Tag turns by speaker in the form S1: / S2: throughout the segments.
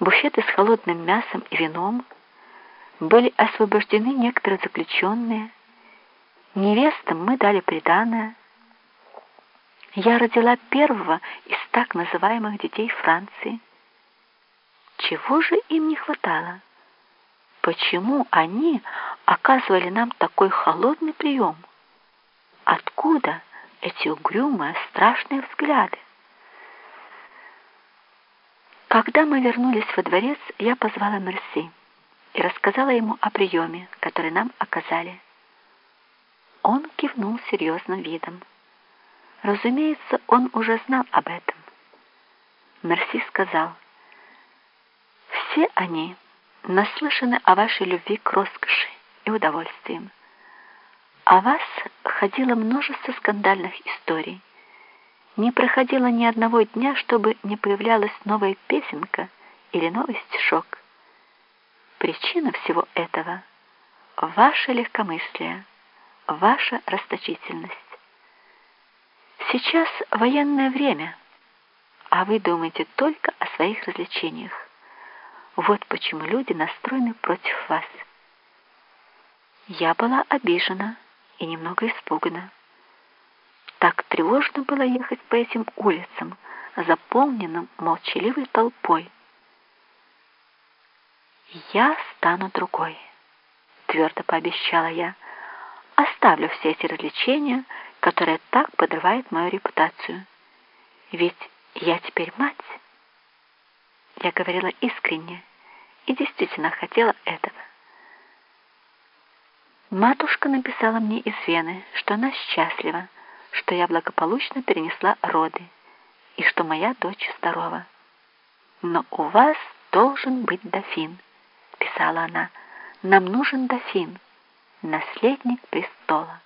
S1: буфеты с холодным мясом и вином, были освобождены некоторые заключенные, невестам мы дали приданое. Я родила первого из так называемых детей Франции. Чего же им не хватало? Почему они оказывали нам такой холодный прием? Откуда эти угрюмые, страшные взгляды? Когда мы вернулись во дворец, я позвала Мерси и рассказала ему о приеме, который нам оказали. Он кивнул серьезным видом. Разумеется, он уже знал об этом. Мерси сказал, «Все они наслышаны о вашей любви к роскоши и удовольствиям. О вас ходило множество скандальных историй. Не проходило ни одного дня, чтобы не появлялась новая песенка или новый стишок. Причина всего этого — ваше легкомыслие, ваша расточительность. Сейчас военное время, а вы думаете только о своих развлечениях. Вот почему люди настроены против вас. Я была обижена и немного испугана. Так тревожно было ехать по этим улицам, заполненным молчаливой толпой. «Я стану другой», — твердо пообещала я. «Оставлю все эти развлечения, которые так подрывают мою репутацию. Ведь я теперь мать». Я говорила искренне и действительно хотела этого. Матушка написала мне из Вены, что она счастлива, что я благополучно перенесла роды и что моя дочь здорова. «Но у вас должен быть дофин», — писала она. «Нам нужен дофин, наследник престола».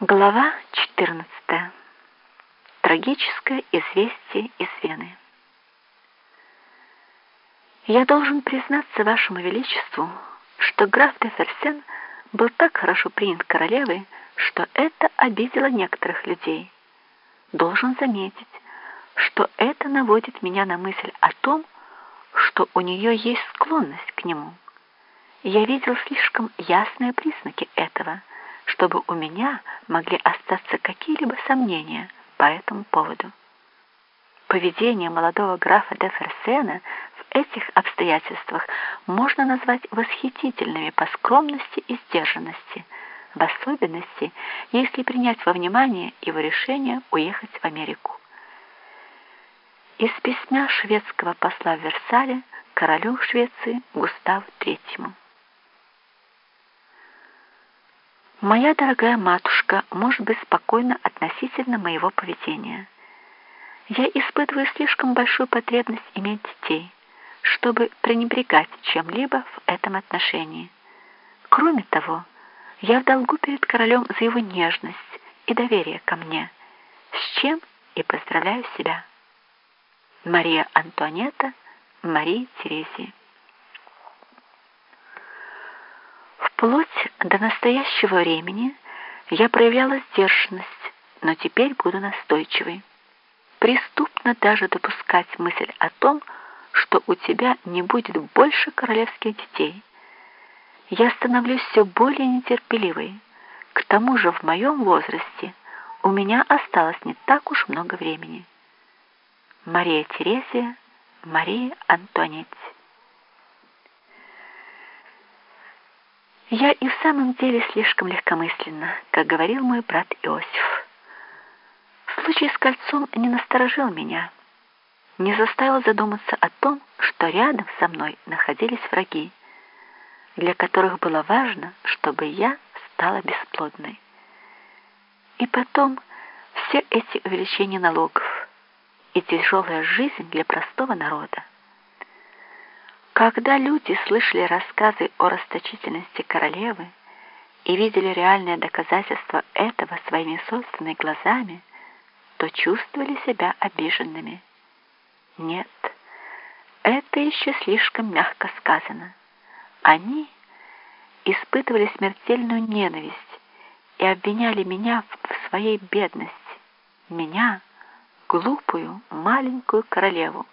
S1: Глава 14. Трагическое известие из Вены. Я должен признаться вашему величеству, что граф де Ферсен был так хорошо принят королевой, что это обидело некоторых людей. Должен заметить, что это наводит меня на мысль о том, что у нее есть склонность к нему. Я видел слишком ясные признаки этого, чтобы у меня могли остаться какие-либо сомнения по этому поводу. Поведение молодого графа де Ферсена этих обстоятельствах можно назвать восхитительными по скромности и сдержанности, в особенности, если принять во внимание его решение уехать в Америку. Из письма шведского посла в Версале королю Швеции Густаву III. Моя дорогая матушка может быть спокойна относительно моего поведения. Я испытываю слишком большую потребность иметь детей чтобы пренебрегать чем-либо в этом отношении. Кроме того, я в долгу перед королем за его нежность и доверие ко мне, с чем и поздравляю себя. Мария Антуанетта, Мария Терезия. Вплоть до настоящего времени я проявляла сдержанность, но теперь буду настойчивой. Преступно даже допускать мысль о том, у тебя не будет больше королевских детей. Я становлюсь все более нетерпеливой. К тому же в моем возрасте у меня осталось не так уж много времени. Мария Терезия, Мария Антуанетти. Я и в самом деле слишком легкомысленна, как говорил мой брат Иосиф. Случай с кольцом не насторожил меня не заставил задуматься о том, что рядом со мной находились враги, для которых было важно, чтобы я стала бесплодной. И потом все эти увеличения налогов и тяжелая жизнь для простого народа. Когда люди слышали рассказы о расточительности королевы и видели реальные доказательства этого своими собственными глазами, то чувствовали себя обиженными. Нет, это еще слишком мягко сказано. Они испытывали смертельную ненависть и обвиняли меня в своей бедности. Меня, глупую маленькую королеву.